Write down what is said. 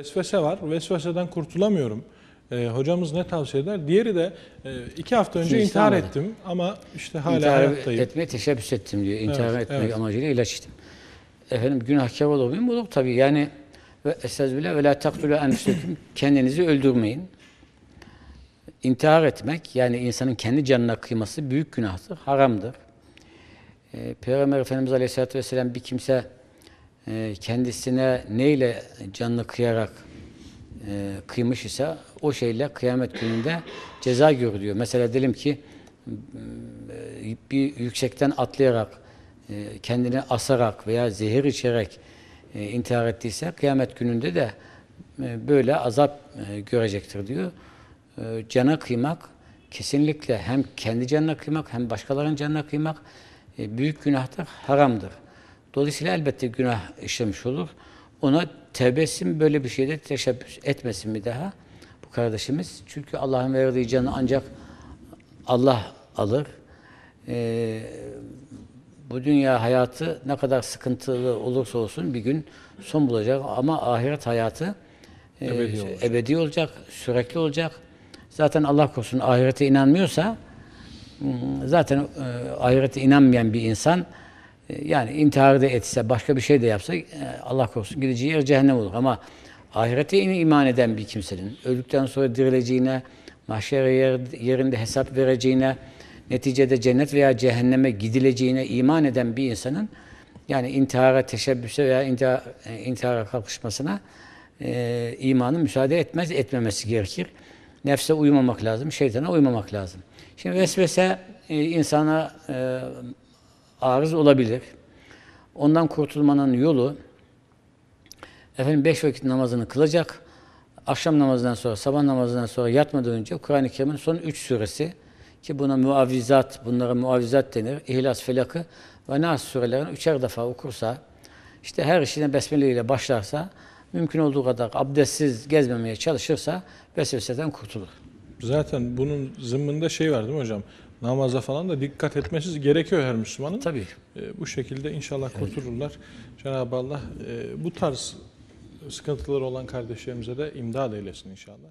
Vesvese var. Vesveseden kurtulamıyorum. Ee, hocamız ne tavsiye eder? Diğeri de e, iki hafta önce İkincisi intihar olmadı. ettim ama işte hala İntihar hayattayım. etmeye teşebbüs ettim diyor. İntihar Evet, etmek evet. amacıyla ilaç içtim. Efendim günahkar olur muyum? Olur tabii. Yani ve estağfirullah ve la taktulu enfusekum kendinizi öldürmeyin. İntihar etmek yani insanın kendi canına kıyması büyük günahtır, haramdır. Ee, Peygamber Efendimiz Aleyhisselatü Vesselam bir kimse e, kendisine neyle canını kıyarak e, kıymış ise o şeyle kıyamet gününde ceza görülüyor. Mesela diyelim ki e, bir yüksekten atlayarak e, kendini asarak veya zehir içerek intihar ettiyse kıyamet gününde de böyle azap görecektir diyor. Cana kıymak kesinlikle hem kendi canına kıymak hem başkalarının canına kıymak büyük günahtır, haramdır. Dolayısıyla elbette günah işlemiş olur. Ona tevbesin böyle bir şeyde teşebbüs etmesin bir daha bu kardeşimiz. Çünkü Allah'ın verdiği canı ancak Allah alır. Ee, bu dünya hayatı ne kadar sıkıntılı olursa olsun bir gün son bulacak ama ahiret hayatı e, Ebedi olacak. ebedi olacak, sürekli olacak. Zaten Allah korusun ahirete inanmıyorsa Hmm, zaten e, ahirete inanmayan bir insan yani intihar da etse, başka bir şey de yapsa e, Allah korusun gideceği yer cehennem olur. Ama ahirete iman eden bir kimsenin öldükten sonra dirileceğine, mahşer yer- yerinde hesap vereceğine, neticede cennet veya cehenneme gidileceğine iman eden bir insanın yani intihara teşebbüse veya intihar, e, intihara kalkışmasına e, imanı müsaade etmez, etmemesi gerekir. Nefse uymamak lazım, şeytana uymamak lazım. Şimdi vesvese e, insana e, arız olabilir. Ondan kurtulmanın yolu efendim beş vakit namazını kılacak. Akşam namazından sonra, sabah namazından sonra yatmadan önce Kur'an-ı Kerim'in son üç suresi ki buna muavvizat, bunlara muavvizat denir. İhlas, Felak'ı ve Nas surelerini üçer defa okursa, işte her işine besmele ile başlarsa, mümkün olduğu kadar abdestsiz gezmemeye çalışırsa vesveseden kurtulur. Zaten bunun zımmında şey var değil mi hocam? Namaza falan da dikkat etmesi gerekiyor her Müslümanın. Tabii. E, bu şekilde inşallah kurtulurlar. Cenab-ı Allah e, bu tarz sıkıntıları olan kardeşlerimize de imdad eylesin inşallah.